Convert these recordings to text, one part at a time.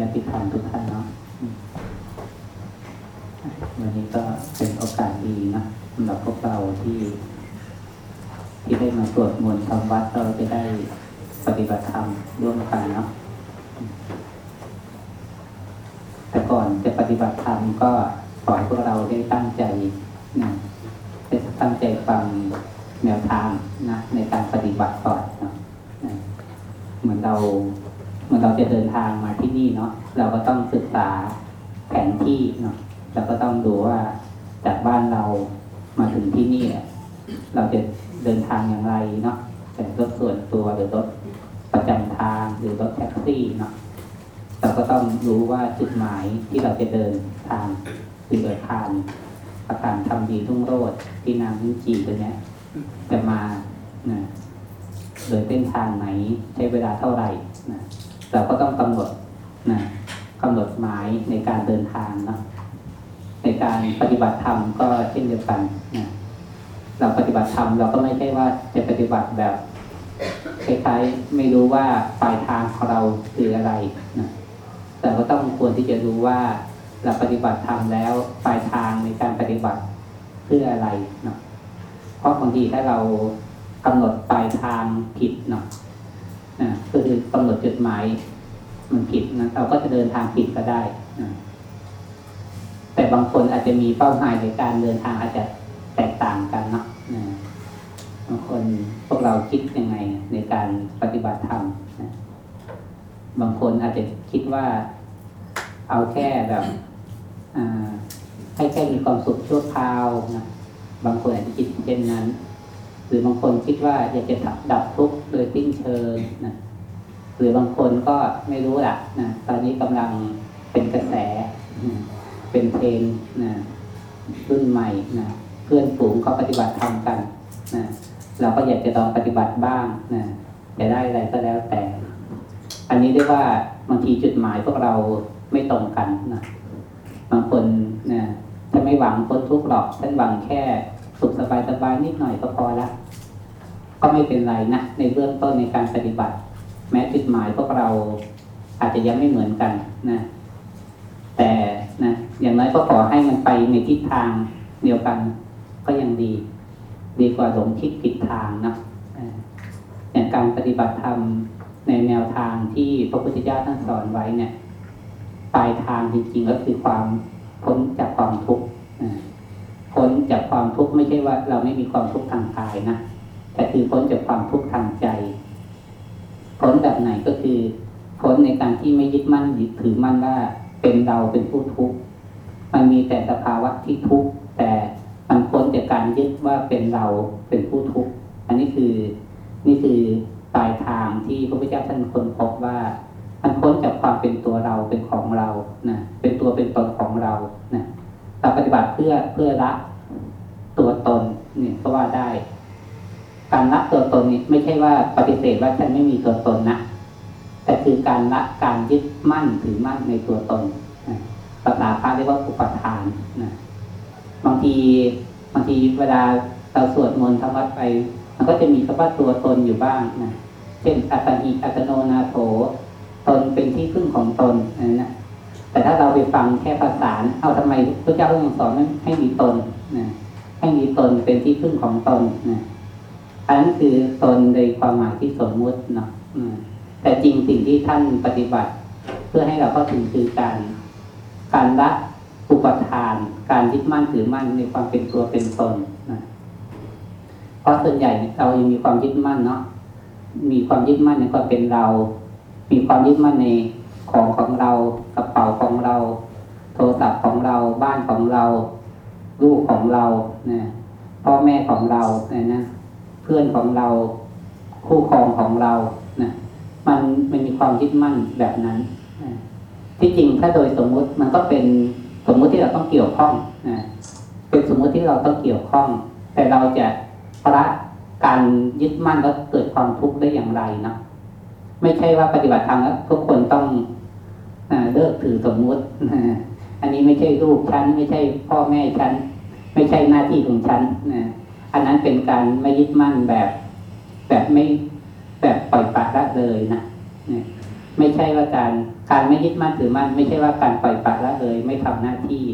ญาติธรรมทุกท่านเนาะวันนี้ก็เป็นโอกาสดีนะสำหรับพวกเราที่ ที่ได้มาสวดมนต์ทำวัดเราจะได้ปฏิบัติธรรมร่วมกันเนาะแต่ก่อนจะปฏิบัติธรรมก็ขอให้พวกเราได้ตั้งใจนะได้ตั้งใจฟังแนวทางนะในการปฏิบัติก่อนเนาะนะเหมือนเรา เราจะเดินทางมาที่นี่เนาะเราก็ต้องศึกษาแผนที่เนาะเราก็ต้องดูว่าจากบ้านเรามาถึงที่นี่เราจะเดินทางอย่างไรเนาะเป็นรถส่วนตัวหรือรถประจำทางหรือรถแท็กซี่เนาะเราก็ต้องรู้ว่าจุดหมายที่เราจะเดินทางคือเดินทางอาคารทำดีทุ่งโรดที่นางวิจีตัวเนี้ยจะมานะโดยเส้นทางไหนใช้เวลาเท่าไหร่นะ เราก็ต้องกำหนดนะกำหนดหมายในการเดินทางเนาะในการปฏิบัติธรรมก็เช่นเดียวกันนะเราปฏิบัติธรรมเราก็ไม่ใช่ว่าจะปฏิบัติแบบคล้ายๆไม่รู้ว่าปลายทางของเราคืออะไรนะแต่ก็ต้องควรที่จะรู้ว่าเราปฏิบัติธรรมแล้วปลายทางในการปฏิบัติเพื่ออะไรเนาะเพราะบางทีถ้าเรากำหนดปลายทางผิดเนาะ นะก็คือกำหนดจุดหมายมันผิดนะเราก็จะเดินทางผิดก็ได้นะแต่บางคนอาจจะมีเป้าหมายในการเดินทางอาจจะแตกต่างกันเนาะนะบางคนพวกเราคิดยังไงในการปฏิบัติธรรมนะบางคนอาจจะคิดว่าเอาแค่แบบให้แค่มีความสุขชั่วคราวนะบางคนอาจจะคิดเช่นนั้น หรือบางคนคิดว่าอยากจะดับทุกข์โดยสิ้นเชิงนะหรือบางคนก็ไม่รู้ละนะตอนนี้กำลังเป็นกระแส เป็นเทรน์นะรุ่นใหม่นะเพื่อนฝูงเขาปฏิบัติธรรมกันนะเราก็อยากจะลองปฏิบัติบ้างนะจะได้อะไรก็แล้วแต่ อันนี้เรียกว่าบางทีจุดหมายพวกเราไม่ตรงกันนะบางคนนะจะไม่หวังพ้นทุกข์หรอกฉันหวังแค่ สุขสบายสบายๆนิดหน่อยก็พอละก็ไม่เป็นไรนะในเบื้องต้นในการปฏิบัติ แม้จุดหมายพวกเราอาจจะยังไม่เหมือนกันนะ แต่นะอย่างน้อยก็ขอให้มันไปในทิศทางเดียวกันก็ยังดี ดีกว่าหลงคิดผิดทางนะอย่างการปฏิบัติธรรมในแนวทางที่พระพุทธเจ้าท่านสอนไว้เนี่ยปลายทางจริงๆก็คือความพ้นจากความทุกข์ พ้นจากความทุกข์ไม่ใช่ว่าเราไม่มีความทุกข์ทางกายนะแต่คือพ้นจากความทุกข์ทางใจ พ้นแบบไหนก็คือ พ้นในการที่ไม่ยึดมั่นยึดถือมั่นว่าเป็นเราเป็นผู้ทุกข์มันมีแต่สภาวะที่ทุกข์แต่มันพ้นจากการยึดว่าเป็นเราเป็นผู้ทุกข์อันนี้คือนี่คือปลายทางที่พระพุทธเจ้าท่านค้นพบว่ามันพ้นจากความเป็นตัวเราเป็นของเรานะเป็นตัวเป็นตนของเรานะ เราปฏิบัติเพื่อเพื่อละตัวตนเนี่ยก็ว่าได้ การละตัวตนนี่ไม่ใช่ว่าปฏิเสธว่าฉันไม่มีตัวตนนะแต่คือการละการยึดมั่นถือมั่นในตัวตนภาษาพระเรียกว่าอุปทานนะบางทีบางทีเวลาเราสวดมนต์ทำวัดไป มันก็จะมีคำว่าตัวตนอยู่บ้างนะเช่นอัตติอัตโนนาโถตนเป็นที่พึ่งของตนนั่นนะ แต่ถ้าเราไปฟังแค่ภาษาเอาทำไมพระเจ้าทรงสอนให้มีตนนะให้มีตนเป็นที่พึ่งของตนนะอันนั้นคือตนในความหมายที่สมมุติเนาะแต่จริงสิ่งที่ท่านปฏิบัติ เพื่อให้เราเข้าถึงคือการการละอุปทาน การยึดมั่นถือมั่นในความเป็นตัวเป็นตนนะเพราะส่วนใหญ่เรายังมีความยึดมั่นเนาะมีความยึดมั่นในความเป็นเรา มีความยึดมั่นใน ของของเรากระเป๋าของเรา โทรศัพท์ของเราบ้านของเรา ลูกของเรานะพ่อแม่ของเรานะนะเพื่อนของเราคู่ครองของเรานะมันมันมีความยึดมั่นแบบนั้นที่จริงถ้าโดยสมมุติมันก็เป็นสมมุติที่เราต้องเกี่ยวข้องนะเป็นสมมุติที่เราต้องเกี่ยวข้อง แต่เราจะละการยึดมั่นแล้วเกิดความทุกข์ได้อย่างไรนะไม่ใช่ว่าปฏิบัติธรรมแล้วทุกคนต้อง เลิกถือสมมุติอันนี้ไม่ใช่ลูกฉันไม่ใช่พ่อแม่ฉันไม่ใช่หน้าที่ของฉันนะอันนั้นเป็นการไม่ยึดมั่นแบบ แบบไม่แบบปล่อยปละละเลยนะไม่ใช่ว่าการการไม่ยึดมั่นถือมั่นไม่ใช่ว่าการปล่อยปละละเลย ไม่ทำหน้าที่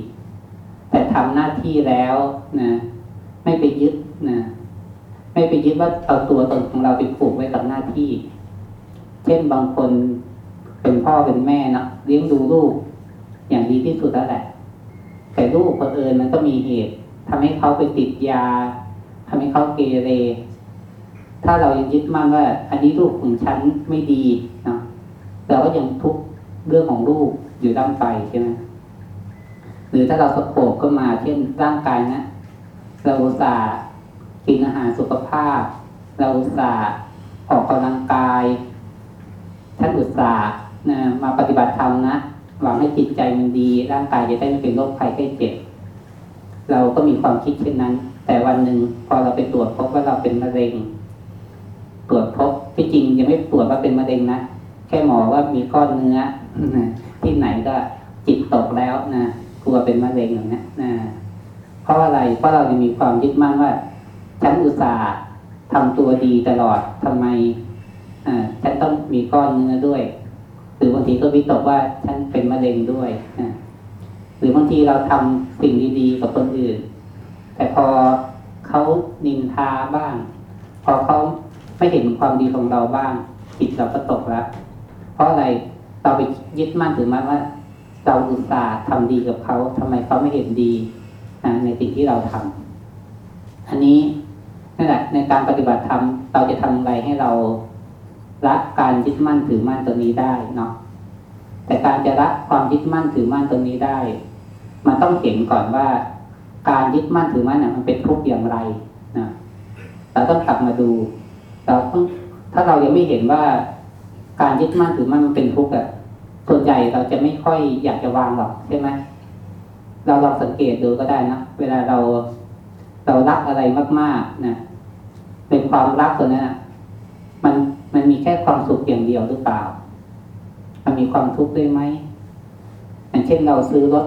แต่ทำหน้าที่แล้วนะไม่ไปยึดนะไม่ไปยึดว่าเอาตัวตนของเราไปผูกไว้กับหน้าที่ เช่นบางคนเป็นพ่อเป็นแม่เนาะ เลี้ยงดูลูก อย่างดีที่สุดแล้วแหละ แต่ลูกคนเอิญมันก็มีเหตุทำให้เขาไปติดยาทำให้เขาเกเร ถ้าเรายังยึดมั่นว่า อันนี้ลูกของฉันไม่ดีเนาะเราก็ยังทุกเรื่องของลูกอยู่ด้านไปใช่ไหมหรือถ้าเราสะโขบก็มาเช่นร่างกายนะเราอุตส่าห์กินอาหารสุขภาพ เราอุตส่าห์ออกกำลังกายท่านอุตส่าห์ นะมาปฏิบัติธรรมนะหวังให้จิตใจมันดี ร่างกายจะได้ไม่เป็นโรคภัยไข้เจ็บ เราก็มีความคิดเช่นนั้น แต่วันหนึ่งพอเราไปตรวจพบว่าเราเป็นมะเร็ง ตรวจพบที่จริงยังไม่ตรวจว่าเป็นมะเร็งนะแค่หมอว่ามีก้อนเนื้อที่ไหนก็จิตตกแล้วนะกลัวเป็นมะเร็งอย่างนี้นะเพราะอะไรเพราะเรายังมีความยึดมั่นว่าฉันอุตส่าห์ทำตัวดีตลอดทำไมฉันต้องมีก้อนเนื้อด้วย หรือบางทีก็วิตกว่าฉันเป็นมะเร็งด้วยนะหรือบางทีเราทำสิ่งดีๆ กับคนอื่น แต่พอเขานินทาบ้าง พอเขาไม่เห็นความดีของเราบ้างจิตเราก็ตกล้วเพราะอะไรเราไปยึดมั่นถือมั่นว่า เราอุตส่าห์ทำดีกับเขาทำไมเขาไม่เห็นดีนะในสิ่งที่เราทำอันนี้นั่นแหละในการปฏิบัติธรรมเราจะทำอะไรให้เรา ละการยึดมั่นถือมั่นตัวนี้ได้เนาะแต่การจะละความยึดมั่นถือมั่นตัวนี้ได้ มันต้องเห็นก่อนว่า การยึดมั่นถือมั่นเนี่ยมันเป็นทุกข์อย่างไรนะเราต้องกลับมาดู เราต้องถ้าเรายังไม่เห็นว่าการยึดมั่นถือมั่นมันเป็นทุกข์อะส่วนใหญ่เราจะไม่ค่อยอยากจะวางหรอกใช่ไหมเราลองสังเกตดูก็ได้นะเวลาเราเรารักอะไรมากๆนะเป็นความรักตัวนั้นอะมัน มันมีแค่ความสุขอย่างเดียวหรือเปล่า มันมีความทุกข์ด้วยไหมอย่างเช่นเราซื้อรถ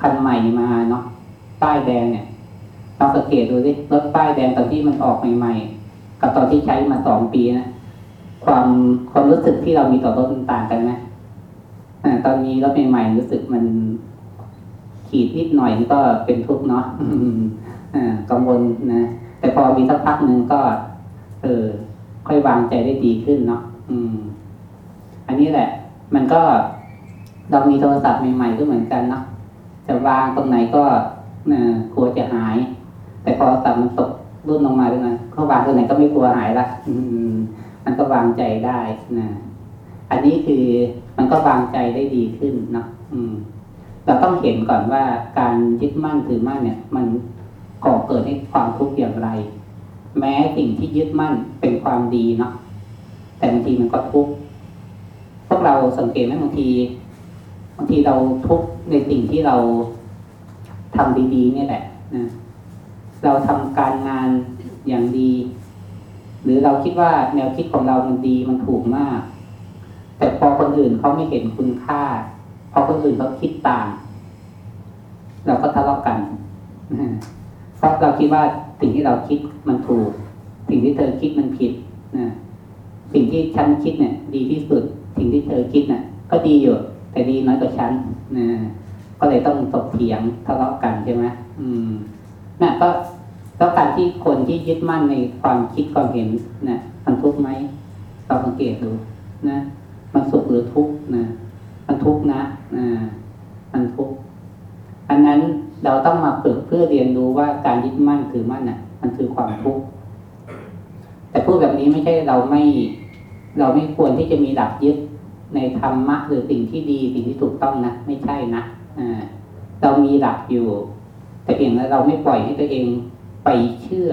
คันใหม่มาเนาะป้ายแดงเนี่ยลองสังเกตดูสิรถป้ายแดงตอนที่มันออกใหม่ๆกับตอนที่ใช้มาสองปีนะความความรู้สึกที่เรามีต่อรถมันต่างกันไหมอ่าตอนนี้รถใหม่ๆรู้สึกมันขีดนิดหน่อยก็เป็นทุกข์เนาะอืมอ่ากังวลนะแต่พอมีสักพักหนึ่งก็ เออ ค่อยวางใจได้ดีขึ้นเนาะอืม อันนี้แหละ มันก็เรามีโทรศัพท์ใหม่ๆก็เหมือนกันเนาะจะวางตรงไหนก็นะกลัวจะหาย แต่พอตับมันตกรุ่นลงมาตรงนั้นก็วางตรงไหนก็ไม่กลัวหายละอืม มันก็วางใจได้นะอันนี้คือมันก็วางใจได้ดีขึ้นเนาะอืม เราต้องเห็นก่อนว่าการยึดมั่นถือมั่นเนี่ย มันก่อเกิดให้ความทุกข์อย่างไร แม้สิ่งที่ยึดมั่นเป็นความดีเนาะแต่บางทีมันก็ทุกข์พวกเราสังเกตไหมบางทีบางทีเราทุกข์ในสิ่งที่เราทำดีๆ เนี่ยแหละนะเราทำการงานอย่างดี หรือเราคิดว่าแนวคิดของเรามันดีมันถูกมาก แต่พอคนอื่นเขาไม่เห็นคุณค่าพอคนอื่นเขาคิดต่าง เราก็ทะเลาะกันเพราะเราคิดว่า สิ่งที่เราคิดมันถูก สิ่งที่เธอคิดมันผิดนะสิ่งที่ฉันคิดเนี่ย ดีที่สุด สิ่งที่เธอคิดเนี่ยก็ดีอยู่ แต่ดีน้อยกว่าฉันนะก็เลยต้องตกเถียงทะเลาะกันใช่ไหมอืมน่ะก็แล้วการที่คนที่ยึดมั่นในความคิดความเห็นนะมันทุกข์ไหมเราสังเกตดูนะมันสุขหรือทุกข์นะมันทุกข์นะอ่ามันทุกข์อันนั้น เราต้องมาฝึกเพื่อเรียนรู้ว่าการยึดมั่นถือมั่นน่ะ มันคือความทุกข์แต่พูดแบบนี้ไม่ใช่เราไม่ เราไม่ควรที่จะมีหลักยึดในธรรมะหรือสิ่งที่ดีสิ่งที่ถูกต้องนะไม่ใช่นะอ่าเรามีหลักอยู่ แต่เพียงแต่เราไม่ปล่อยให้ตัวเองไปเชื่อ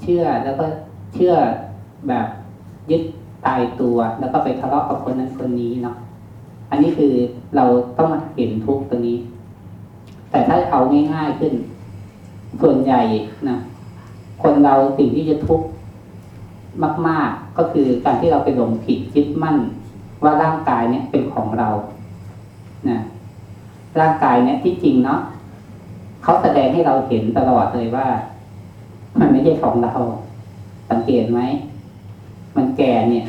เชื่อแล้วก็เชื่อแบบยึดตายตัว แล้วก็ไปทะเลาะกับคนนั้นคนนี้เนาะอันนี้คือเราต้องมาเห็นทุกข์ตรงนี้ แต่ถ้าเอาง่ายๆขึ้น ส่วนใหญ่นะคนเราสิ่งที่จะทุกข์มาก ๆ ก็คือการที่เราไปหลงผิดยึดมั่น ว่าร่างกายเนี่ยเป็นของเรานะร่างกายเนี่ยที่จริงเนาะเขาแสดงให้เราเห็นตลอดเลยว่า มันไม่ใช่ของเรา สังเกตไหมมันแก่เนี่ย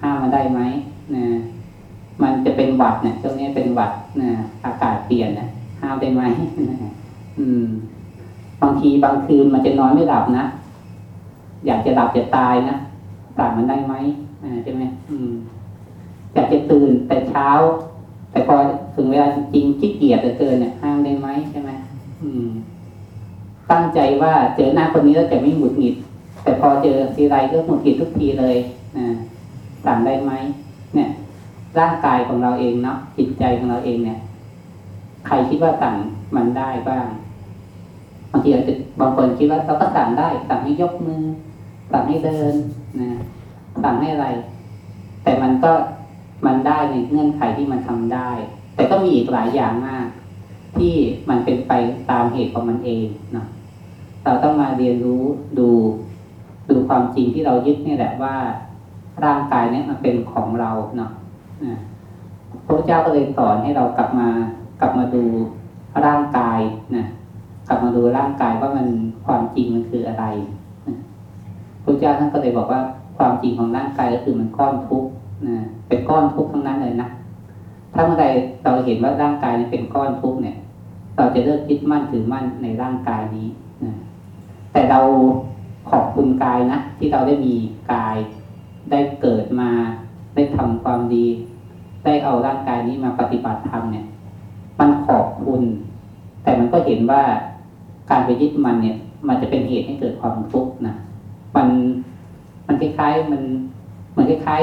ห้ามมันได้ไหมนะมันจะเป็นหวัดเนี่ยช่วงนี้เป็นหวัดนะอากาศเปลี่ยนนะ ห้ามได้ไหมอืม บางทีบางคืนมันจะนอนไม่หลับนะ อยากจะหลับจะตายนะสั่งมันได้ไหมอ่าใช่ไหมอืมอยากจะตื่นแต่เช้า แต่พอถึงเวลาจริงๆขี้เกียจเหลือเกินเนี่ยห้ามได้ไหมใช่ไหมอืม ตั้งใจว่าเจอหน้าคนนี้แล้วจะไม่หงุดหงิด แต่พอเจอทีไรก็หงุดหงิดทุกทีเลยนะสั่งได้ไหมเนี่ยร่างกายของเราเองเนาะจิตใจของเราเองเนี่ย ใครคิดว่าสั่งมันได้บ้างบางทีอาจจะบางคนคิดว่าเราก็สั่งได้ สั่งให้ยกมือ สั่งให้เดินนะสั่งให้อะไร แต่มันก็มันได้ในเงื่อนไขที่มันทำได้ แต่ก็มีอีกหลายอย่างมาก ที่มันเป็นไปตามเหตุของมันเองเนาะเราต้องมาเรียนรู้ดู ดูความจริงที่เรายึดนี่แหละว่า ร่างกายเนี่ยมันเป็นของเราเนาะอ่าพระเจ้าก็เลยสอนให้เรากลับมา กลับมาดูร่างกายนะกลับมาดูร่างกายว่ามันความจริงมันคืออะไรนะพระเจ้าท่านก็เลยบอกว่าความจริงของร่างกายก็คือมันก้อนทุกข์นะเป็นก้อนทุกข์ทั้งนั้นเลยนะถ้าเมื่อใดเราเห็นว่าร่างกายนี้เป็นก้อนทุกข์เนี่ย เราจะเลิกยึดมั่นถือมั่นในร่างกายนี้นะแต่เราขอบคุณกายนะที่เราได้มีกาย ได้เกิดมา ได้ทำความดี ได้เอาร่างกายนี้มาปฏิบัติธรรมเนี่ย มันขอบคุณ แต่มันก็เห็นว่าการไปยึดมันเนี่ย มันจะเป็นเหตุให้เกิดความทุกข์นะมันมันคล้ายๆมันเหมือนคล้าย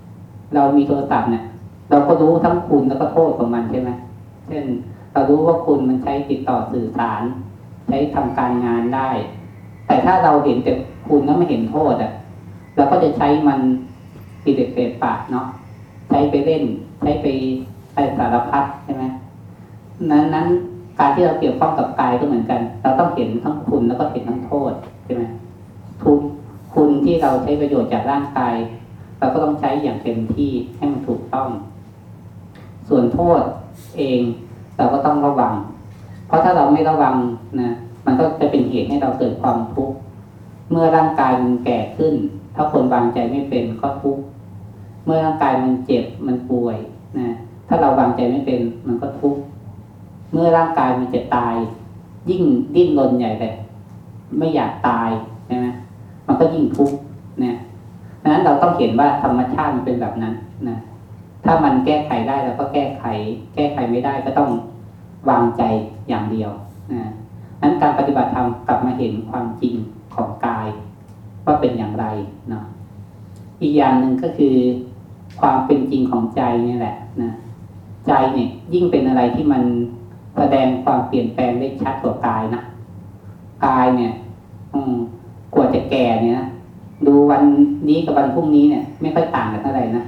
ๆ เรามีโทรศัพท์เนี่ย เราก็รู้ทั้งคุณแล้วก็โทษของมันใช่ไหมเช่น เรารู้ว่าคุณมันใช้ติดต่อสื่อสาร ใช้ทำการงานได้ แต่ถ้าเราเห็นแต่คุณแล้วไม่เห็นโทษอะเราก็จะใช้มันปิดเด็กเปรปากเนาะใช้ไปเล่น ใช้ไปไปสารพัดใช่ไหม นั้นนั้นการที่เราเกี่ยวข้องกับกายก็เหมือนกัน เราต้องเห็นทั้งคุณแล้วก็เห็นทั้งโทษใช่ไหมทุกคุณที่เราใช้ประโยชน์จากร่างกาย เราก็ต้องใช้อย่างเต็มที่ให้มันถูกต้อง ส่วนโทษเองเราก็ต้องระวัง เพราะถ้าเราไม่ระวังนะมันก็จะเป็นเหตุให้เราเกิดความทุกข์เมื่อร่างกายมันแก่ขึ้น ถ้าคนวางใจไม่เป็นก็ทุกข์เมื่อร่างกายมันเจ็บมันป่วยนะถ้าเราวางใจไม่เป็นมันก็ทุกข์ มื่อร่างกายมันจะตาย ยิ่งดิ้นรนใหญ่เลยไม่อยากตายใช่ไหมมันก็ยิ่งทุกข์นะดังนั้นเราต้องเห็นว่าธรรมชาติมันเป็นแบบนั้นนะถ้ามันแก้ไขได้เราก็แก้ไข แก้ไขไม่ได้ก็ต้องวางใจอย่างเดียวนะนั้นการปฏิบัติธรรมกลับมาเห็นความจริงของกาย ว่าเป็นอย่างไรเนาะอีกอย่างหนึ่งก็คือ ความเป็นจริงของใจนี่แหละนะใจเนี่ยยิ่งเป็นอะไรที่มัน แสดงความเปลี่ยนแปลงได้ชัดกว่ากายนะกายเนี่ย อืมกว่าจะแก่เนี่ยนะดูวันนี้กับวันพรุ่งนี้เนี่ย ไม่ค่อยต่างกันเท่าไหร่นะ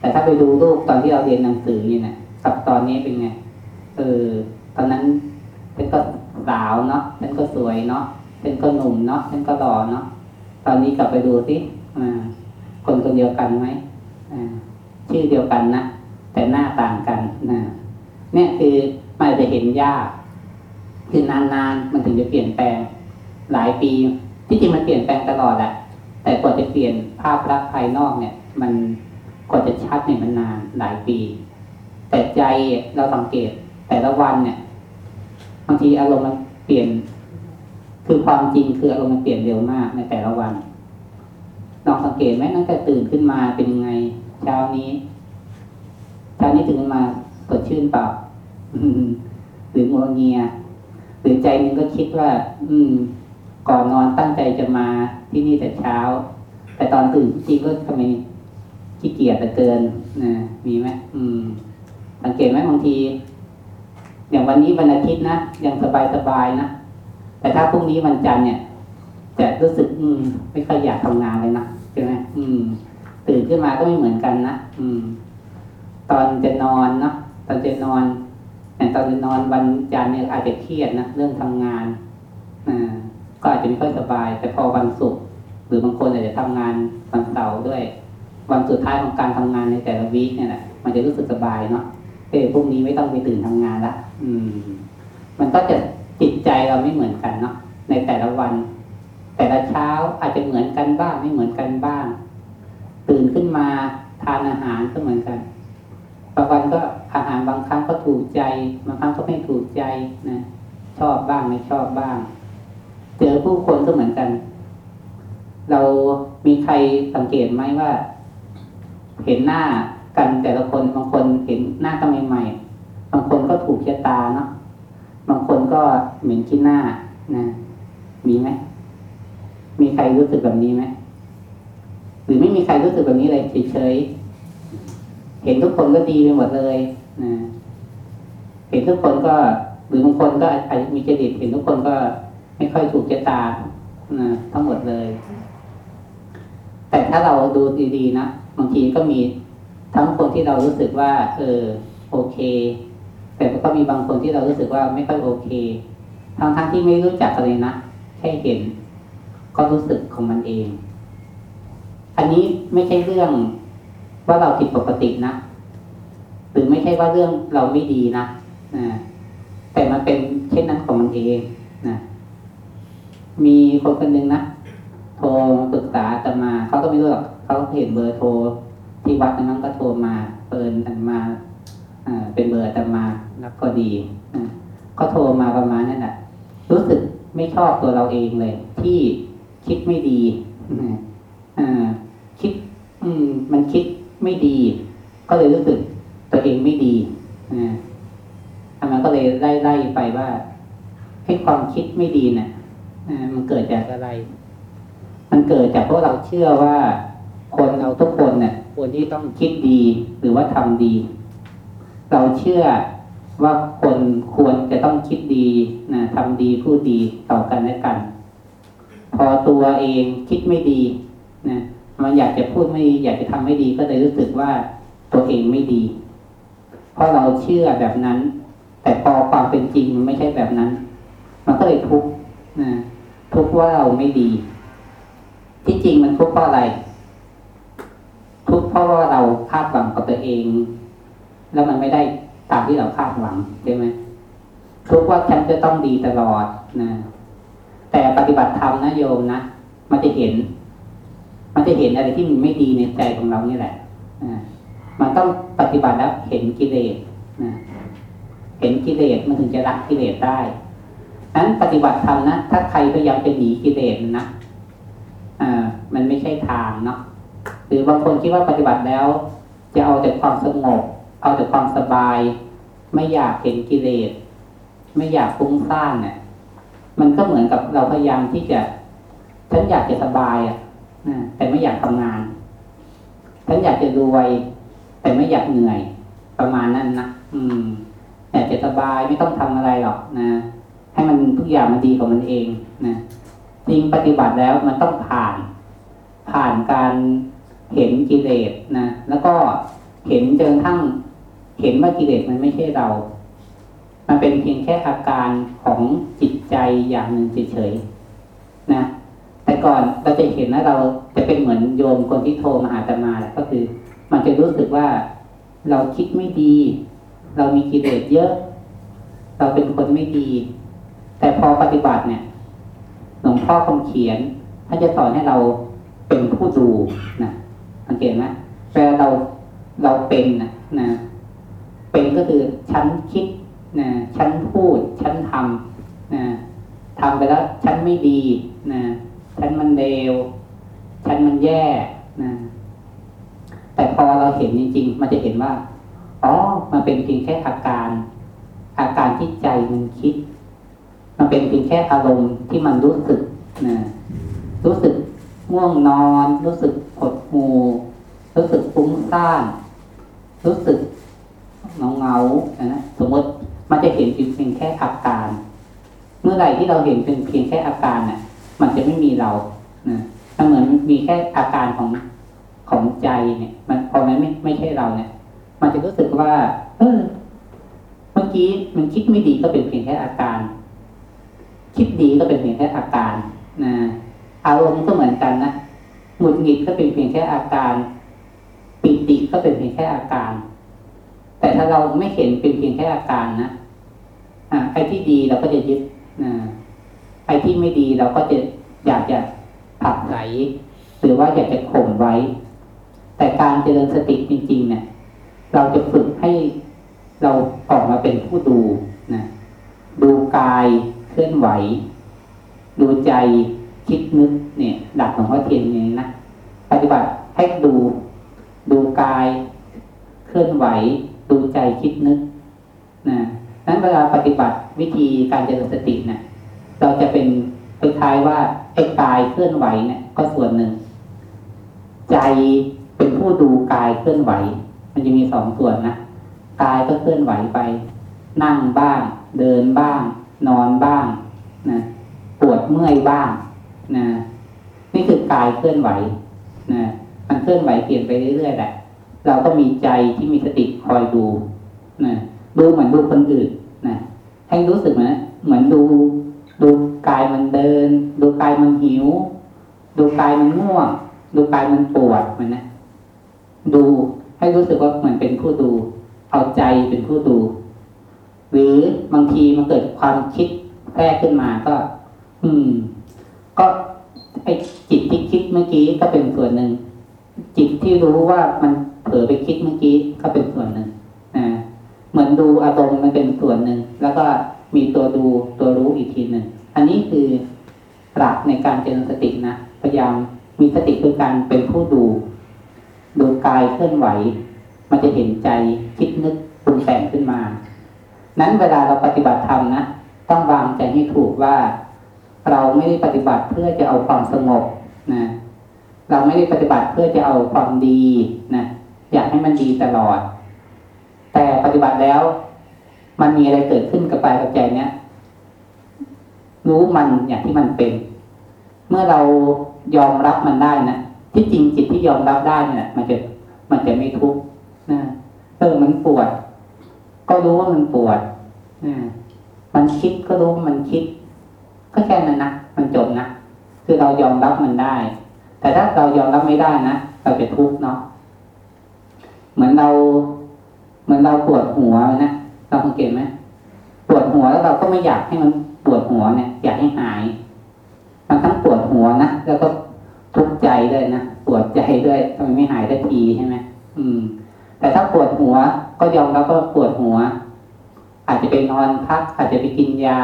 แต่ถ้าไปดูรูปตอนที่เราเรียนหนังสือนี่นะกับตอนนี้เป็นไงเออตอนนั้นฉันก็สาวเนาะฉันก็สวยเนาะฉันก็หนุ่มเนาะฉันก็หล่อเนาะตอนนี้กลับไปดูสิคนคนเดียวกันไหมชื่อเดียวกันนะแต่หน้าต่างกันนะเนี่ยคือ มันอาจจะเห็นยากคือนานๆมันถึงจะเปลี่ยนแปลงหลายปี ที่จริงมันเปลี่ยนแปลงตลอดแหละแต่กว่าจะเปลี่ยนภาพลักษณ์ภายนอกเนี่ย มันกว่าจะชัดเนี่ยมันนานหลายปี แต่ใจเราสังเกตแต่ละวันเนี่ยบางทีอารมณ์มันเปลี่ยน คือความจริงคืออารมณ์มันเปลี่ยนเร็วมากในแต่ละวันลองสังเกตไหมตั้งแต่ตื่นขึ้นมาเป็นยังไงเช้านี้เช้านี้ตื่นมาสดชื่นเปล่าอืม หรืองัวเงีย หรือใจนึงก็คิดว่า อืม ก่อนนอนตั้งใจจะมาที่นี่แต่เช้า แต่ตอนตื่นจริงก็ทำไมขี้เกียจเหลือเกินนะมีไหมอืม สังเกตไหมบางที อย่างวันนี้วันอาทิตย์นะยังสบายสบายๆนะแต่ถ้าพรุ่งนี้วันจันทร์เนี่ยจะรู้สึก อืม ไม่ค่อยอยากทำงานเลยนะใช่ไหมอืม ตื่นขึ้นมาก็ไม่เหมือนกันนะอืม ตอนจะนอนเนาะตอนจะนอน ต่ตอนนอนวันจันทร์เนี่ยอาจจะเครียดนะเรื่องทำงานก็อาจจะไม่ค่อยสบาย แต่พอวันศุกร์หรือบางคนอาจจะทำงานวันเสาร์ด้วย วันสุดท้ายของการทำงานในแต่ละวีคเนี่ยแหละมันจะรู้สึกสบายเนาะเออพรุ่งนี้ไม่ต้องไปตื่นทำงานละอืม มันก็จะจิตใจเราไม่เหมือนกันเนาะในแต่ละวัน แต่ละเช้าอาจจะเหมือนกันบ้างไม่เหมือนกันบ้าง ตื่นขึ้นมาทานอาหารก็เหมือนกันบางวันก็ อาหารบางครั้งก็ถูกใจ บางครั้งก็ไม่ถูกใจนะชอบบ้างไม่ชอบบ้าง เจอผู้คนก็เหมือนกัน เรามีใครสังเกตไหมว่า เห็นหน้ากันแต่ละคนบางคนเห็นหน้ากันใหม่ๆบางคนก็ถูกชะตาเนาะบางคนก็เหม็นขี้หน้านะมีไหมมีใครรู้สึกแบบนี้ไหมหรือไม่มีใครรู้สึกแบบนี้เลยเฉยๆเห็นทุกคนก็ดีไปหมดเลย นะเห็นทุกคนก็หรือบางคนก็อาจจะมีจริตเห็นทุกคนก็ไม่ค่อยถูกชะตานะทั้งหมดเลย แต่ถ้าเราดูดีๆนะบางทีก็มีทั้งคนที่เรารู้สึกว่า เออ โอเค แต่ก็มีบางคนที่เรารู้สึกว่าไม่ค่อยโอเคทั้งๆที่ไม่รู้จักกันเลยนะแค่เห็น ก็รู้สึกของมันเอง อันนี้ไม่ใช่เรื่องว่าเราผิดปกตินะ หรือไม่ใช่ว่าเรื่องเราไม่ดีนะนะแต่มันเป็นเช่นนั้นของมันเองนะมีคนคนหนึ่งนะโทรมาปรึกษาอาตมาเขาก็ไม่รู้หรอกเขาเห็นเบอร์โทรที่วัดนั้นก็โทรมาเปิดอาตมาเป็นเบอร์อาตมาแล้วก็ดีอ่าก็โทรมาประมาณนั้นแหละรู้สึกไม่ชอบตัวเราเองเลย ที่คิดไม่ดีอ่าคิด อืม มันคิดไม่ดี ก็เลยรู้สึก ตัวเองไม่ดีอ่าอามก็เลยไล่ไล่ไปว่าให้ความคิดไม่ดีนี่ยอ่ามันเกิดจากอะไร มันเกิดจากพราะเราเชื่อว่าคนเราทุกคนเนี่ยควรที่ต้องคิดดีหรือว่าทำดี เราเชื่อว่าคนควรจะต้องคิดดีนะทำดีพูดดีต่อกันและกัน พอตัวเองคิดไม่ดีนะมันอยากจะพูดไม่อยากจะทำไม่ดีก็เลยรู้สึกว่าตัวเองไม่ดี เพราะเราเชื่อแบบนั้น แต่พอความเป็นจริงมันไม่ใช่แบบนั้น มันก็เลยทุกข์นะทุกข์ว่าเราไม่ดี ที่จริงมันทุกข์เพราะอะไร ทุกข์เพราะว่าเราคาดหวังกับตัวเอง แล้วมันไม่ได้ตามที่เราคาดหวังใช่ไหมทุกข์ว่าฉันจะต้องดีตลอดนะแต่ปฏิบัติธรรมนะโยมนะมันจะเห็น มันจะเห็นอะไรที่มันไม่ดีในใจของเรานี่แหละนะ มันต้องปฏิบัติแล้วเห็นกิเลสนะเห็นกิเลสมันถึงจะรักกิเลสได้นั้นปฏิบัติธรรมนะถ้าใครพยายามจะหนีกิเลสนะอ่ามันไม่ใช่ทางเนาะหรือบางคนคิดว่าปฏิบัติแล้ว จะเอาแต่ความสงบ เอาแต่ความสบาย ไม่อยากเห็นกิเลสไม่อยากฟุ้งซ่านเนี่ยมันก็เหมือนกับเราพยายามที่จะฉันอยากจะสบายอะนะแต่ไม่อยากทำงานฉันอยากจะรวย แต่ไม่อยากเหนื่อยประมาณนั้นนะอืมอยากจะสบายไม่ต้องทำอะไรหรอกนะให้มันทุกอย่างมันดีของมันเองนะจริงปฏิบัติแล้วมันต้องผ่าน ผ่านการเห็นกิเลสนะแล้วก็เห็นจนทั้งเห็นว่ากิเลสมันไม่ใช่เรา มันเป็นเพียงแค่อาการของจิตใจอย่างหนึ่งเฉยๆนะ แต่ก่อนเราจะเห็นนะเราจะเป็นเหมือนโยมคนที่โทรมาหาอาตมาแหละก็คือ มันจะรู้สึกว่าเราคิดไม่ดี เรามีกิเลสเยอะ เราเป็นคนไม่ดี แต่พอปฏิบัติเนี่ยหลวงพ่อคำเขียนท่านจะสอนให้เราเป็นผู้ดูนะสังเกตไหมเวลาเราเราเป็นนะนะเป็นก็คือฉันคิดนะฉันพูด ฉันทำนะทำไปแล้วฉันไม่ดีนะฉันมันเลวฉันมันแย่นะ แต่พอเราเห็นจริง ๆ มันจะเห็นว่าอ๋อมันเป็นเพียงแค่อาการ อาการที่ใจมันคิด มันเป็นเพียงแค่อารมณ์ที่มันรู้สึกนะรู้สึกง่วงนอน รู้สึกหดหูรู้สึกฟุ้งซ่านรู้สึกเงาเงาๆนะสมมติมันจะเห็นเป็นเพียงแค่อาการ เมื่อไหร่ที่เราเห็นเป็นเพียงแค่อาการน่ะ มันจะไม่มีเรานะมันเหมือนมีแค่อาการของ ของใจเนี่ย มันพอมันไม่ไม่ใช่เราเนี่ย มันจะรู้สึกว่า เออ เมื่อกี้มันคิดไม่ดีก็เป็นเพียงแค่อาการ คิดดีก็เป็นเพียงแค่อาการนะอารมณ์ก็เหมือนกันนะหงุดหงิดก็เป็นเพียงแค่อาการปิติก็เป็นเพียงแค่อาการ แต่ถ้าเราไม่เห็นเป็นเพียงแค่อาการนะอ่าไอ้ที่ดีเราก็จะยึดนะไอ้ที่ไม่ดีเราก็จะอยากจะผลักไสหรือว่าอยากจะข่มไว้ แต่การเจริญสติจริง ๆ เนี่ย เราจะฝึกให้เราออกมาเป็นผู้ดูนะดูกายเคลื่อนไหว ดูใจคิดนึกเนี่ยหลักของพ่อเทียนเนี่ยนะปฏิบัติให้ดู ดูกายเคลื่อนไหว ดูใจคิดนึกนะนั้นเวลาปฏิบัติวิธีการเจริญสติเนะี่ยเราจะเป็นคล้ายๆว่าไอ้กายเคลื่อนไหวเนี่ยก็ส่วนหนึ่ง ใจ เป็นผู้ดูกายเคลื่อนไหว มันจะมีสองส่วนนะกายก็เคลื่อนไหวไป นั่งบ้าง เดินบ้าง นอนบ้างนะปวดเมื่อยบ้างนะนี่คือกายเคลื่อนไหวนะมันเคลื่อนไหวเปลี่ยนไปเรื่อยๆแหละเราก็มีใจที่มีสติคอยดูนะดูเหมือนดูคนอื่นนะให้รู้สึกนะเหมือนดู ดูกายมันเดิน ดูกายมันหิว ดูกายมันง่วง ดูกายมันปวดมันนะ ดูให้รู้สึกว่าเหมือนเป็นผู้ดู เอาใจเป็นผู้ดู หรือบางทีมันเกิดความคิดแทรกขึ้นมาก็ อืม ก็ไอจิตที่คิดเมื่อกี้ก็เป็นส่วนหนึ่ง จิตที่รู้ว่ามันเผลอไปคิดเมื่อกี้ก็เป็นส่วนหนึ่งนะเหมือนดูอารมณ์มันเป็นส่วนหนึ่ง แล้วก็มีตัวดูตัวรู้อีกทีหนึ่ง อันนี้คือหลักในการเจริญสตินะ พยายามมีสติคือการเป็นผู้ดู ดูกายเคลื่อนไหว มันจะเห็นใจคิดนึกปรุงแต่งขึ้นมา นั้นเวลาเราปฏิบัติธรรมนะต้องวางใจให้ถูกว่า เราไม่ได้ปฏิบัติเพื่อจะเอาความสงบนะเราไม่ได้ปฏิบัติเพื่อจะเอาความดีนะอยากให้มันดีตลอด แต่ปฏิบัติแล้ว มันมีอะไรเกิดขึ้นกับกายกับใจเนี้ยรู้มันอย่างที่มันเป็น เมื่อเรายอมรับมันได้นะ ที่จริงจิตที่ยอมรับได้เนี่ยมันจะมันจะไม่ทุกข์นะเออมันปวด ก็รู้ว่ามันปวดนะมันคิดก็รู้ว่ามันคิด ก็แค่นั้นนะมันจบนะคือเรายอมรับมันได้ แต่ถ้าเรายอมรับไม่ได้นะเราจะทุกข์เนาะเหมือนเรา เหมือนเราปวดหัวนะเราสังเกตไหมปวดหัวแล้วเราก็ไม่อยากให้มันปวดหัวเนี่ย อยากให้หายมันทั้งปวดหัวนะแล้วก็ ทุกข์ใจด้วยนะปวดใจด้วยทำไมไม่หายได้ทีใช่ไหมอืม แต่ถ้าปวดหัว ก็ยอมรับว่าปวดหัว อาจจะไปนอนพัก อาจจะไปกินยา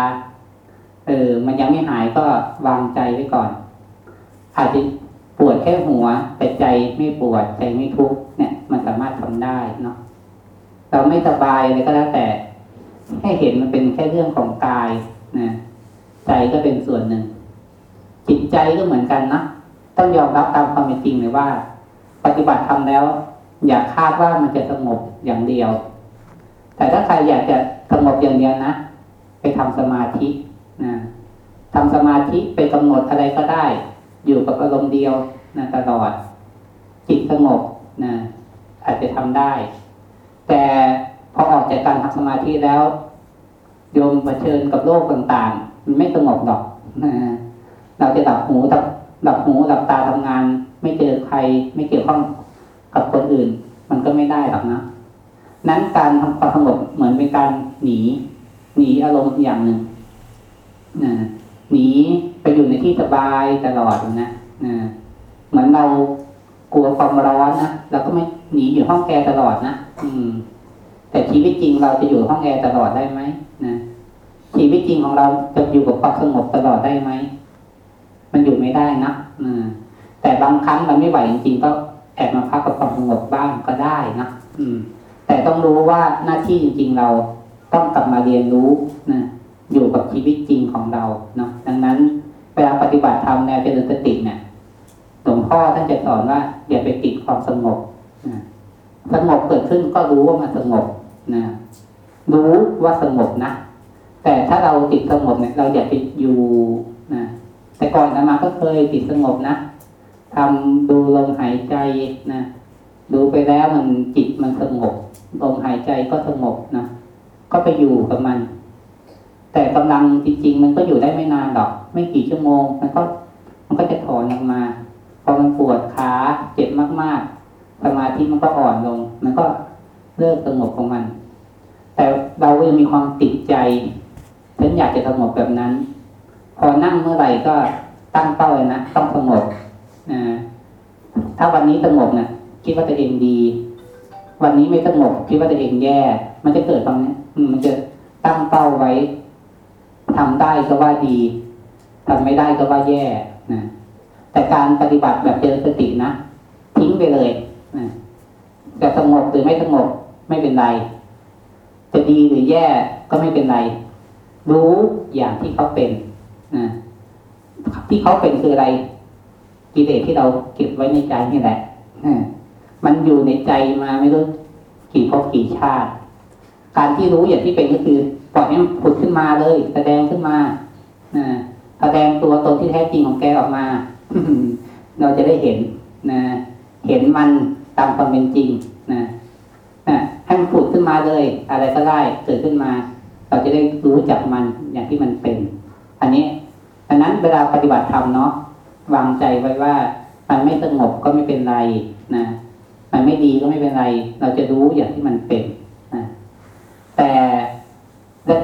เออ มันยังไม่หายก็วางใจไว้ก่อน อาจจะปวดแค่หัว แต่ใจไม่ปวดใจไม่ทุกข์เนี่ย มันสามารถทำได้เนาะเราไม่สบายอะไรก็แล้วแต่ให้เห็นมันเป็นแค่เรื่องของกายนะใจก็เป็นส่วนหนึ่งจิตใจก็เหมือนกันนะ ต้องยอมรับตามความเป็นจริงเลยว่า ปฏิบัติทำแล้ว อย่าคาดว่ามันจะสงบอย่างเดียว แต่ถ้าใครอยากจะสงบอย่างเดียวนะไปทำสมาธินะทำสมาธิไปกำหนดอะไรก็ได้ อยู่กับอารมณ์เดียวนะตลอด จิตสงบนะอาจจะทำได้ แต่พอออกจากการทำสมาธิแล้วโยมเผชิญกับโลกต่างๆ มันไม่สงบหรอกนะเราจะดับหูดับ ดับหูดับตาทำงาน ไม่เจอใคร ไม่เกี่ยวข้องกับคนอื่น มันก็ไม่ได้หรอกนะนั้นการทำความสงบเหมือนเป็นการหนี หนีอารมณ์อย่างหนึ่งนะหนีไปอยู่ในที่สบายตลอดนะนะเหมือนเรากลัวความร้อนนะเราก็ไม่หนีอยู่ห้องแอร์ตลอดนะอืม แต่ชีวิตจริงเราจะอยู่ห้องแอร์ตลอดได้ไหมนะชีวิตจริงของเราจะอยู่กับความสงบตลอดได้ไหม มันอยู่ไม่ได้นะอแต่บางครั้งเราไม่ไหวจริงๆก็แอบมาพักกับความสงบบ้างก็ได้นะอืม แต่ต้องรู้ว่าหน้าที่จริง ๆ เราต้องกลับมาเรียนรู้นะอยู่กับชีวิตจริงของเราเนาะดังนั้นเวลาปฏิบัติธรรมแนวเจริญสติเนี่ยหลวงพ่อท่านจะสอนว่าอย่าไปติดความสงบนะสงบเกิดขึ้นก็รู้ว่ามันสงบนะรู้ว่าสงบนะแต่ถ้าเราติดสงบเนี่ยเราอย่าไปอยู่ แต่ก่อนอามาก็เคยติดสงบนะทำดูลมหายใจนะดูไปแล้วมันจิตมันสงบลมหายใจก็สงบนะก็ไปอยู่กับมัน แต่กำลังจริง ๆ มันก็อยู่ได้ไม่นานหรอก ไม่กี่ชั่วโมง มันก็ มันก็จะถอนออกมาพอมันปวดขาเจ็บมากๆสมาธิมันก็อ่อนลง มันก็เลิกสงบของมัน แต่เราก็ยังมีความติดใจฉันอยากจะสงบแบบนั้น พอนั่งเมื่อไหร่ก็ตั้งเป้าเลยนะต้องสงบนะถ้าวันนี้สงบนะคิดว่าตัวเองดี วันนี้ไม่สงบคิดว่าตัวเองแย่ มันจะเกิดตรงนี้มันจะตั้งเป้าไว้ทำได้ก็ว่าดีทำไม่ได้ก็ว่าแย่นะแต่การปฏิบัติแบบเจริญสตินะทิ้งไปเลยนะจะสงบหรือไม่สงบไม่เป็นไร จะดีหรือแย่ก็ไม่เป็นไร รู้อย่างที่เขาเป็น ที่เขาเป็นคืออะไรกิเลสที่เราเก็บไว้ในใจนี่แหละมันอยู่ในใจมาไม่รู้กี่ภพกี่ชาติ การที่รู้อย่างที่เป็นก็คือปล่อยให้มันผุดขึ้นมาเลย แสดงขึ้นมาแสดงตัวตนที่แท้จริงของแกออกมาเราจะได้เห็นนะเห็นมันตามความเป็นจริงนะนะให้มันผุดขึ้นมาเลย อะไรก็ได้เกิดขึ้นมา เราจะได้รู้จักมันอย่างที่มันเป็น อันนี้ดังนั้นเวลาปฏิบัติธรรมเนาะวางใจไว้ว่ามันไม่สงบก็ไม่เป็นไรนะมันไม่ดีก็ไม่เป็นไร เราจะรู้อย่างที่มันเป็นนะแต่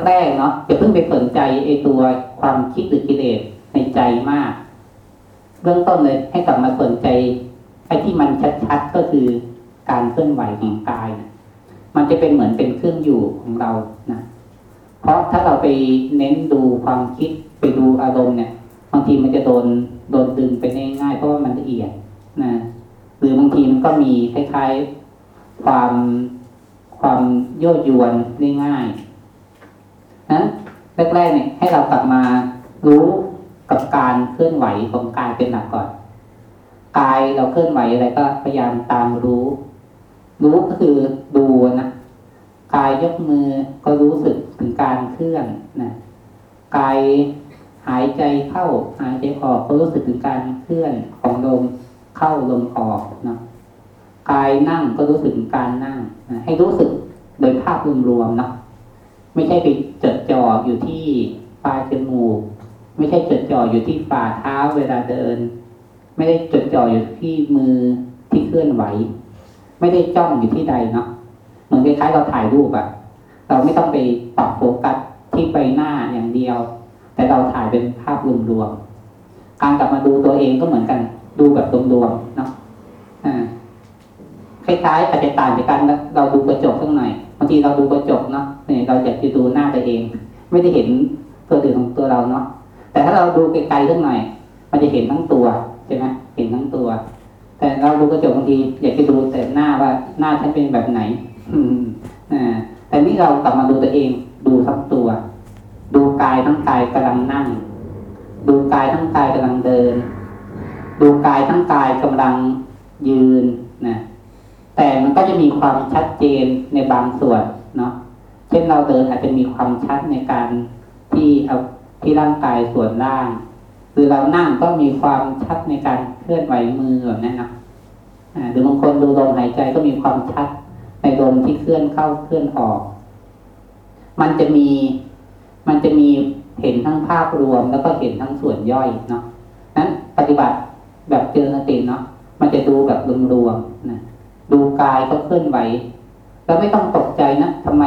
แรกๆเนาะอย่าเพิ่งไปสนใจไอ้ตัวความคิดหรือกิเลสในใจมาก เบื้องต้นเลยให้กลับมาสนใจไอ้ที่มันชัดๆก็คือการเคลื่อนไหวของกายนะมันจะเป็นเหมือนเป็นเครื่องอยู่ของเรานะ เพราะถ้าเราไปเน้นดูความคิดไปดูอารมณ์เนี่ยบางทีมันจะโดนโดนดึงไปง่ายๆเพราะว่ามันละเอียดนะหรือบางทีมันก็มีคล้ายๆความความโยโยวนได้ง่ายนั้นแรกๆเนี่ยให้เรากลับมารู้กับการเคลื่อนไหวของกายเป็นหลักก่อนกายเราเคลื่อนไหวอะไรก็พยายามตามรู้ รู้ก็คือดูนะกายยกมือก็รู้สึก ถึงการเคลื่อนนะกายหายใจเข้าหายใจออกก็รู้สึกถึงการเคลื่อนของลมเข้าลมออกนะกายนั่งก็รู้สึกถึงการนั่งนะให้รู้สึกโดยภาพรวมๆเนาะไม่ใช่ไปจดจ่ออยู่ที่ปลายจมูกไม่ใช่จดจ่ออยู่ที่ฝ่าเท้าเวลาเดิน ไม่ได้จดจ่ออยู่ที่มือที่เคลื่อนไหว ไม่ได้จ้องอยู่ที่ใดเนาะเหมือนคล้ายๆเราถ่ายรูปอะ เราไม่ต้องไปปรับโฟกัสที่ใบหน้าอย่างเดียว แต่เราถ่ายเป็นภาพรวมๆการกลับมาดูตัวเองก็เหมือนกัน ดูแบบรวมๆเนาะคล้ายๆอาจจะต่างจากการเราดูกระจกสักหน่อยบางทีเราดูกระจกเนาะเนี่ยเราอยากจะดูหน้าตัวเอง ไม่ได้เห็นตัวอื่นของตัวเราเนาะแต่ถ้าเราดูไกลๆสักหน่อย มันจะเห็นทั้งตัวใช่ไหมเห็นทั้งตัว แต่เราดูกระจกบางทีอยากจะดูแต่หน้าว่าหน้าฉันเป็นแบบไหน อืมอ่า แต่นี่เรากลับมาดูตัวเอง ดูทั้งตัว ดูกายทั้งกายกำลังนั่ง ดูกายทั้งกายกำลังเดิน ดูกายทั้งกายกำลังยืนนะแต่มันก็จะมีความชัดเจนในบางส่วนเนาะเช่นเราเดินอาจจะมีความชัดในการที่เอาที่ร่างกายส่วนล่างหรือเรานั่งก็มีความชัดในการเคลื่อนไหวมือแบบนั้นนะอ่าหรือบางคนดูลมหายใจก็มีความชัด ในลมที่เคลื่อนเข้าเคลื่อนออก มันจะมี มันจะมีเห็นทั้งภาพรวมแล้วก็เห็นทั้งส่วนย่อยเนาะนั้นปฏิบัติแบบเจริญสติเนาะมันจะดูแบบรวมๆนะดูกายก็เคลื่อนไหวแล้วไม่ต้องตกใจนะทำไม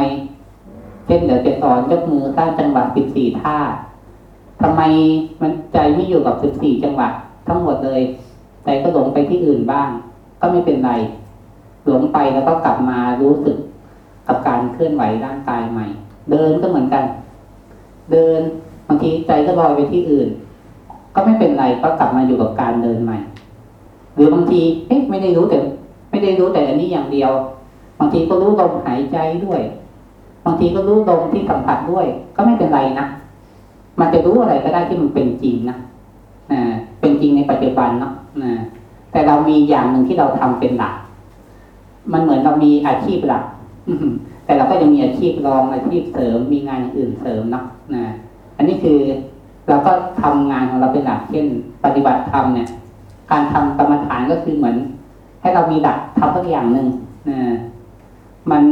เช่นเดี๋ยวจะสอนยกมือสร้างจังหวะสิบสี่ท่าทำไมมันใจไม่อยู่กับสิบสี่จังหวะทั้งหมดเลยใจก็หลงไปที่อื่นบ้าง ก็ไม่เป็นไร หลงไปแล้วก็กลับมารู้สึกกับการเคลื่อนไหวร่างกายใหม่ เดินก็เหมือนกัน เดินบางทีใจก็ลอยไปที่อื่น ก็ไม่เป็นไรก็กลับมาอยู่กับการเดินใหม่ หรือบางทีเอ๊ะไม่ได้รู้แต่ ไม่ได้รู้แต่อันนี้อย่างเดียว บางทีก็รู้ลมหายใจด้วย บางทีก็รู้ลมที่สัมผัสด้วย ก็ไม่เป็นไรนะมันจะรู้อะไรก็ได้ที่มันเป็นจริงนะอ่าเป็นจริงในปัจจุบันเนาะอ่าแต่เรามีอย่างหนึ่งที่เราทำเป็นหลัก มันเหมือนเรามีอาชีพหลักแต่เราก็ยังมีอาชีพรองอาชีพเสริมมีงานอย่างอื่นเสริมเนาะนะอันนี้คือเราก็ทำงานของเราเป็นหลักเช่น ปฏิบัติธรรมเนี่ย การทำกรรมฐานก็คือเหมือน ให้เรามีหลักทำสักอย่างหนึ่งนะมัน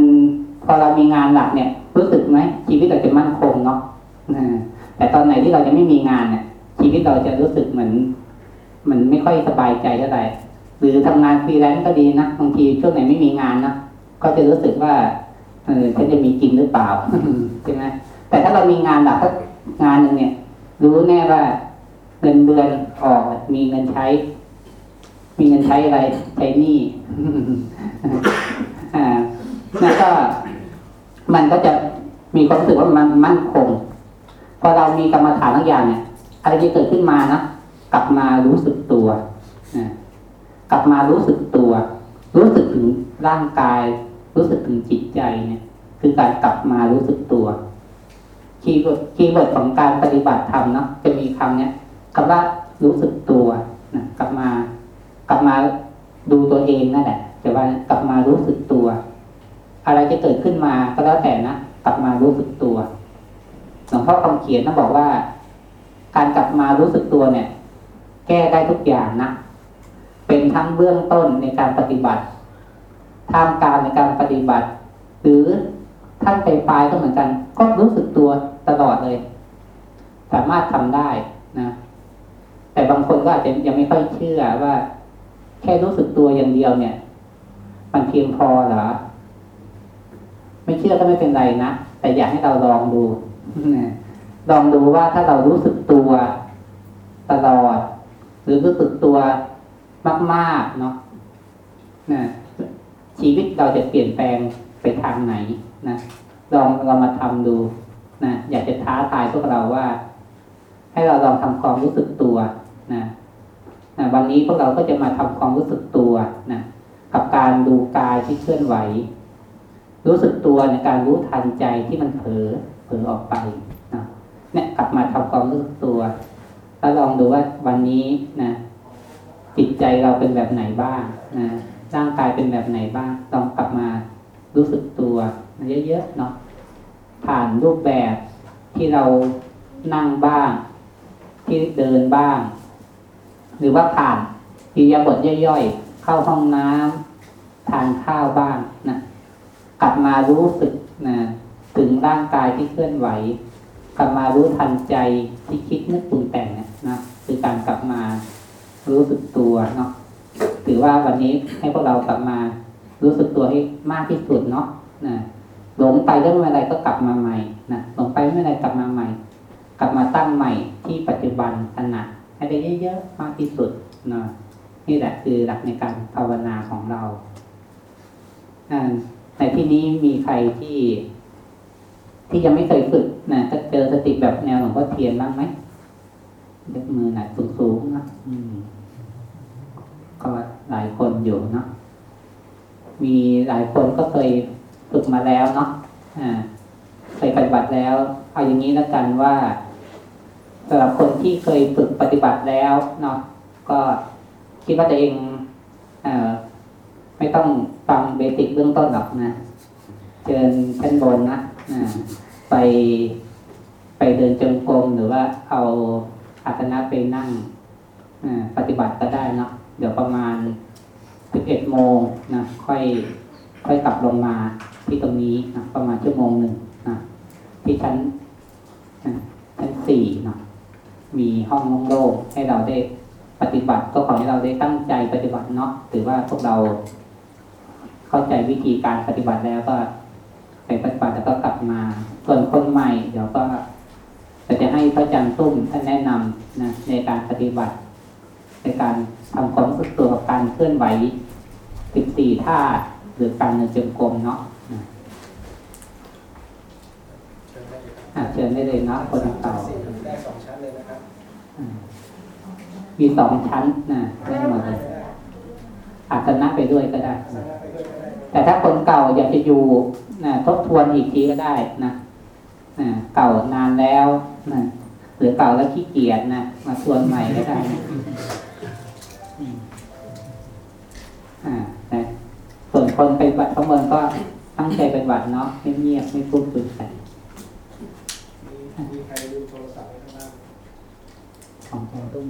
พอเรามีงานหลักเนี่ย รู้สึกไหมชีวิตเราจะมั่นคงเนาะนะแต่ตอนไหนที่เราจะไม่มีงานเนี่ยชีวิตเราจะรู้สึกเหมือน มันไม่ค่อยสบายใจเท่าไหร่ หรือทำงานฟรีแลนซ์ก็ดีนะบางทีช่วงไหนไม่มีงานนะก็จะรู้สึกว่าเออฉันจะมีกินหรือเปล่าใช่ไหมแต่ถ้าเรามีงานหลักงานหนึ่งเนี่ย รู้แน่ว่าเงินเดือนออกมีเงินใช้ มีเงินใช้อะไรใช้หนี้อ่าแล้วก็มันก็จะมีความรู้สึกว่ามันมั่นคง พอเรามีกรรมฐานทุกอย่างเนี่ยอะไรที่เกิดขึ้นมานะกลับมารู้สึกตัวนะ กลับมารู้สึกตัว รู้สึกถึงร่างกาย รู้สึกถึงจิตใจเนี่ย คือการกลับมารู้สึกตัว keyword keyword ของการปฏิบัติธรรมเนาะจะมีคำเนี้ยคำว่ารู้สึกตัวนะกลับมา กลับมาดูตัวเองนั่นแหละแต่ว่ากลับมารู้สึกตัว อะไรจะเกิดขึ้นมาก็แล้วแต่นะกลับมารู้สึกตัวหลวงพ่อคำเขียนท่านบอกว่า การกลับมารู้สึกตัวเนี่ย แก้ได้ทุกอย่างนะ เป็นทั้งเบื้องต้นในการปฏิบัติท่ามกลางในการปฏิบัติ หรือท่านไปปลายก็เหมือนกัน ก็รู้สึกตัวตลอดเลย สามารถทำได้นะแต่บางคนก็อาจจะยังไม่ค่อยเชื่อว่า แค่รู้สึกตัวอย่างเดียวเนี่ย มันเพียงพอเหรอไม่เชื่อก็ไม่เป็นไรนะแต่อยากให้เราลองดูลองดูว่าถ้าเรารู้สึกตัวตลอด หรือรู้สึกตัว มากๆเนาะนะชีวิตเราจะเปลี่ยนแปลงไปทางไหนนะลองเรามาทำดูนะอยากจะท้าทายพวกเราว่า ให้เราลองทำความรู้สึกตัวนะนะวันนี้พวกเราก็จะมาทำความรู้สึกตัวนะกับการดูกายที่เคลื่อนไหว รู้สึกตัวในการรู้ทันใจที่มันเผลอเผลอออกไปนะเนี่ยกลับมาทำความรู้สึกตัว แล้วลองดูว่าวันนี้นะ จิตใจเราเป็นแบบไหนบ้างนะร่างกายเป็นแบบไหนบ้างลองกลับมารู้สึกตัวเยอะๆเนาะผ่านรูปแบบที่เรานั่งบ้าง ที่เดินบ้าง หรือว่าผ่านอิริยาบทย่อยๆเข้าห้องน้ำทานข้าวบ้างนะกลับมารู้สึกนะถึงร่างกายที่เคลื่อนไหว กลับมารู้ทันใจที่คิดนึกปรุงแต่งเนี่ยนะคือการกลับมา รู้สึกตัวเนาะถือว่าวันนี้ให้พวกเรากลับมา รู้สึกตัวให้มากที่สุดเนาะนะหลงไปเรื่องอะไรก็กลับมาใหม่นะหลงไปเมื่อไรกลับมาใหม่ กลับมาตั้งใหม่ที่ปัจจุบันขณะให้ได้เยอะๆมากที่สุดนะนี่แหละคือหลักในการภาวนาของเราอ่าในที่นี้มีใครที่ ที่ยังไม่เคยฝึกนะจะเจอสติแบบแนวหลวงพ่อเทียนบ้างไหมยกมือหน่อยสูงๆนะอืม หลายคนอยู่เนาะมีหลายคนก็เคยฝึกมาแล้วเนาะอ่าเคยปฏิบัติแล้ว เอาอย่างนี้แล้วกันว่าสำหรับคนที่เคยฝึกปฏิบัติแล้วเนาะก็คิดว่าตัวเองเอ่อไม่ต้องฟังเบสิกเบื้องต้นหรอกนะเชิญชั้นบนนะอ่าไปไปเดินจงกรมหรือว่าเอาอาสนะไปนั่งอ่าปฏิบัติก็ได้เนาะ เดี๋ยวประมาณสิบเอ็ดโมงนะค่อยค่อยกลับลงมาที่ตรงนี้นะประมาณชั่วโมงหนึ่งนะที่ชั้นชั้นสี่นะมีห้องโล่งๆให้เราได้ปฏิบัติก็ขอให้เราได้ตั้งใจปฏิบัติเนาะถือว่าพวกเรา เข้าใจวิธีการปฏิบัติแล้วก็ไปปฏิบัติแล้วก็กลับมา ส่วนคนใหม่ เดี๋ยวก็จะให้พระอาจารย์ตุ้มท่านแนะนำนะในการปฏิบัติ ในการทำความรู้สึกตัวกับการเคลื่อนไหว14ท่าหรือการเดินจงกรมเนาะนะอะเชิญได้เลยเนาะคนเก่าสี่ได้สองชั้นเลยนะครับอ่ามีสองชั้นนะได้หมดเลยอาสนะไปด้วยก็ได้สาระไปด้วยก็ได้ แต่ถ้าคนเก่าอยากจะอยู่นะทบทวนอีกทีก็ได้นะนะเก่านานแล้วนะหรือเก่าแล้วขี้เกียจนะมาทวนใหม่ก็ได้ คนไปบัตรข้างบนก็ตั้งใจเป็นบัตรเนาะไม่เงียบไม่พูดคุยกันมีมีใครลืมโทรศัพท์ไว้ข้างล่างของใจรุ่ม